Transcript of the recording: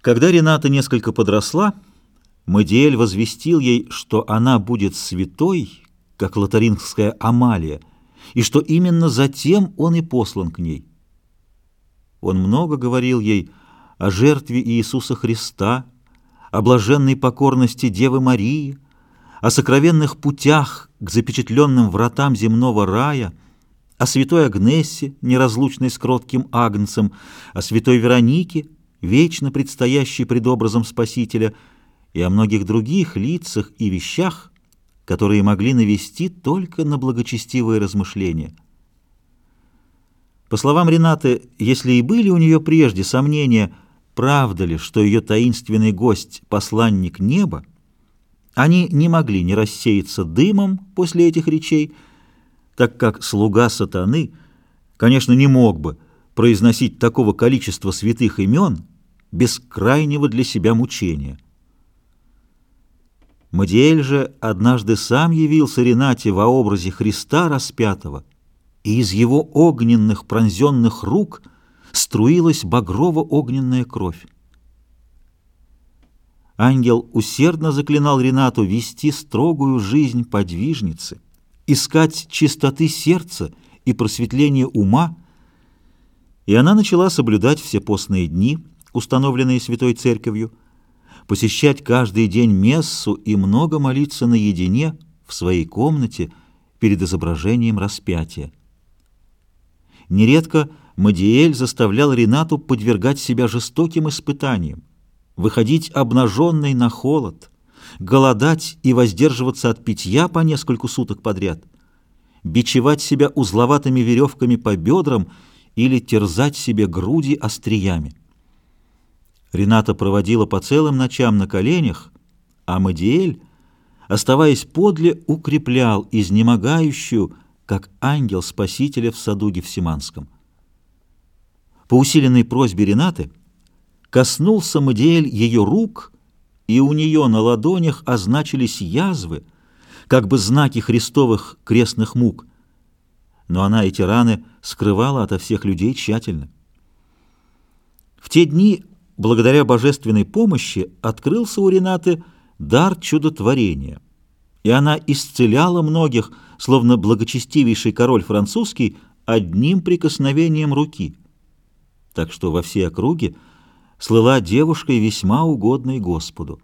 Когда Рената несколько подросла, Мадиэль возвестил ей, что она будет святой, как лотарингская Амалия, и что именно затем он и послан к ней. Он много говорил ей о жертве Иисуса Христа, о блаженной покорности Девы Марии, о сокровенных путях к запечатленным вратам земного рая, о святой Агнессе, неразлучной с кротким агнцем, о святой Веронике, вечно предстоящей пред образом Спасителя, и о многих других лицах и вещах, которые могли навести только на благочестивые размышления. По словам Ренаты, если и были у нее прежде сомнения, правда ли, что ее таинственный гость — посланник неба, они не могли не рассеяться дымом после этих речей, так как слуга сатаны, конечно, не мог бы произносить такого количества святых имен без крайнего для себя мучения. Мадиэль же однажды сам явился Ренате во образе Христа распятого, и из его огненных пронзенных рук струилась багрово-огненная кровь. Ангел усердно заклинал Ренату вести строгую жизнь подвижницы, искать чистоты сердца и просветление ума, и она начала соблюдать все постные дни, установленные Святой Церковью, посещать каждый день мессу и много молиться наедине в своей комнате перед изображением распятия. Нередко Мадиэль заставлял Ренату подвергать себя жестоким испытаниям, выходить обнаженной на холод, голодать и воздерживаться от питья по нескольку суток подряд, бичевать себя узловатыми веревками по бедрам или терзать себе груди остриями. Рената проводила по целым ночам на коленях, а Мадиэль, оставаясь подле, укреплял изнемогающую, как ангел Спасителя в саду Гефсиманском. По усиленной просьбе Ренаты коснулся Мадиэль ее рук, и у нее на ладонях означились язвы, как бы знаки христовых крестных мук. Но она эти раны скрывала ото всех людей тщательно. В те дни благодаря божественной помощи открылся у Ренаты дар чудотворения, и она исцеляла многих, словно благочестивейший король французский, одним прикосновением руки. Так что во всей округе слыла девушкой весьма угодной Господу.